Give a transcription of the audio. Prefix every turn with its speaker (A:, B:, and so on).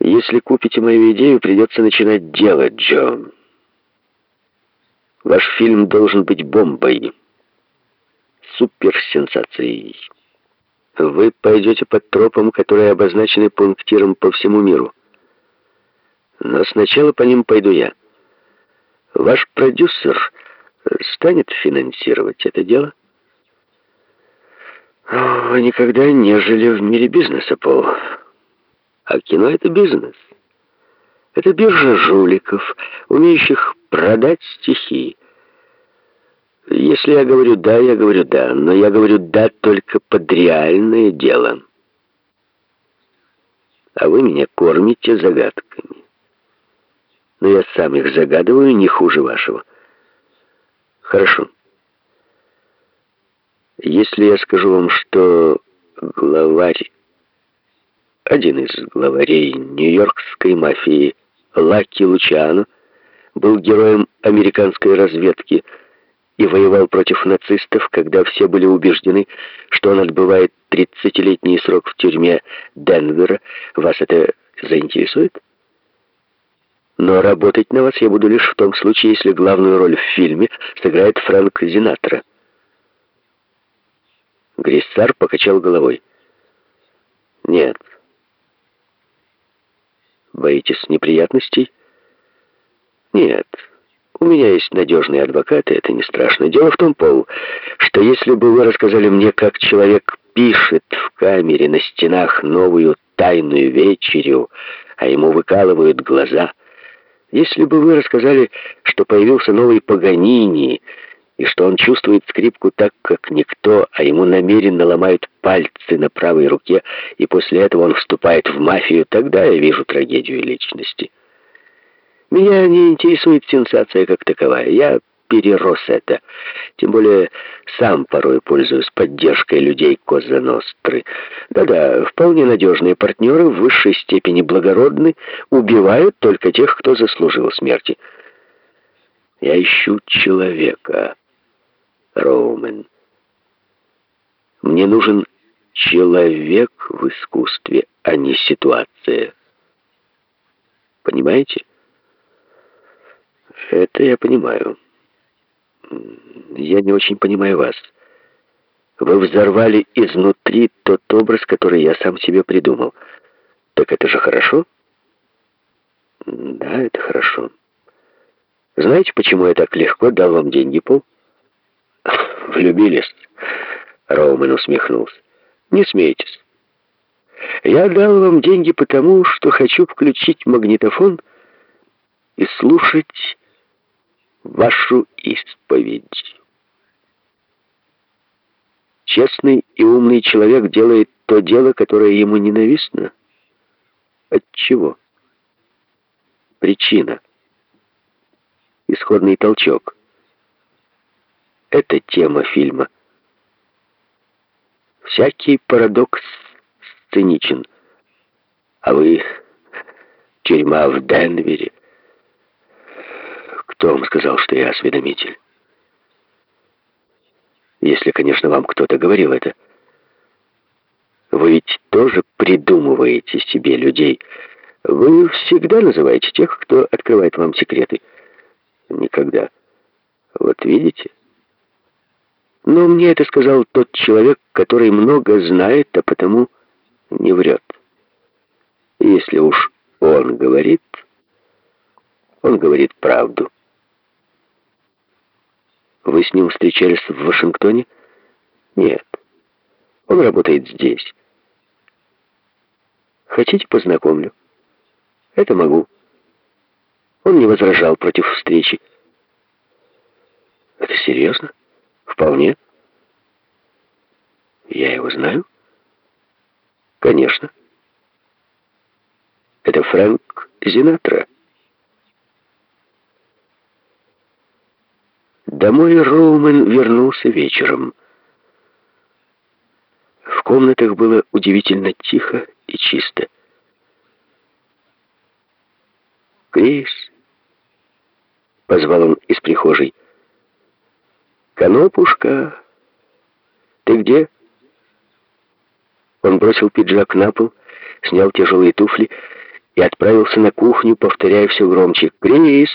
A: Если купите мою идею, придется начинать делать, Джон. Ваш фильм должен быть бомбой. Суперсенсацией. Вы пойдете под тропам, которые обозначены пунктиром по всему миру. Но сначала по ним пойду я. Ваш продюсер станет финансировать это дело? Вы никогда не жили в мире бизнеса, Пол. А кино — это бизнес. Это биржа жуликов, умеющих продать стихи. Если я говорю «да», я говорю «да», но я говорю «да» только под реальное дело. А вы меня кормите загадками. Но я сам их загадываю не хуже вашего. Хорошо. Если я скажу вам, что главарь, один из главарей нью-йоркской мафии, Лаки Лучано, был героем американской разведки и воевал против нацистов, когда все были убеждены, что он отбывает 30-летний срок в тюрьме Денвера, вас это заинтересует? Но работать на вас я буду лишь в том случае, если главную роль в фильме сыграет Фрэнк Зинатра. Гриссар покачал головой. «Нет». «Боитесь неприятностей?» «Нет. У меня есть надежные адвокаты, это не страшно. Дело в том, Пол, что если бы вы рассказали мне, как человек пишет в камере на стенах новую тайную вечерю, а ему выкалывают глаза, если бы вы рассказали, что появился новый Паганини, и что он чувствует скрипку так, как никто, а ему намеренно ломают пальцы на правой руке, и после этого он вступает в мафию, тогда я вижу трагедию личности. Меня не интересует сенсация как таковая. Я перерос это. Тем более сам порой пользуюсь поддержкой людей Коза Ностры. Да-да, вполне надежные партнеры, в высшей степени благородны, убивают только тех, кто заслужил смерти. Я ищу человека, Роумен. Мне нужен человек в искусстве, а не ситуация. Понимаете? Это я понимаю. Я не очень понимаю вас. Вы взорвали изнутри тот образ, который я сам себе придумал. Так это же хорошо? Да, это хорошо. Знаете, почему я так легко дал вам деньги, Пол? Влюбились? Роумен усмехнулся. Не смейтесь. Я дал вам деньги потому, что хочу включить магнитофон и слушать вашу исповедь. Честный и умный человек делает то дело, которое ему ненавистно. От чего? Причина. Исходный толчок. Это тема фильма. Всякий парадокс сценичен. А вы... Тюрьма в Денвере. Кто вам сказал, что я осведомитель? Если, конечно, вам кто-то говорил это. Вы ведь тоже придумываете себе людей. Вы всегда называете тех, кто открывает вам секреты. Никогда. Вот видите? Но мне это сказал тот человек, который много знает, а потому не врет. Если уж он говорит, он говорит правду. Вы с ним встречались в Вашингтоне? Нет. Он работает здесь. Хотите, познакомлю? Это могу. Он не возражал против встречи. Это серьезно? Вполне. Я его знаю? Конечно. Это Фрэнк Зинатра. Домой Роумен вернулся вечером. В комнатах было удивительно тихо и чисто. «Крис!» — позвал он из прихожей. «Конопушка, ты где?» Он бросил пиджак на пол, снял тяжелые туфли и отправился на кухню, повторяя все громче «Крис!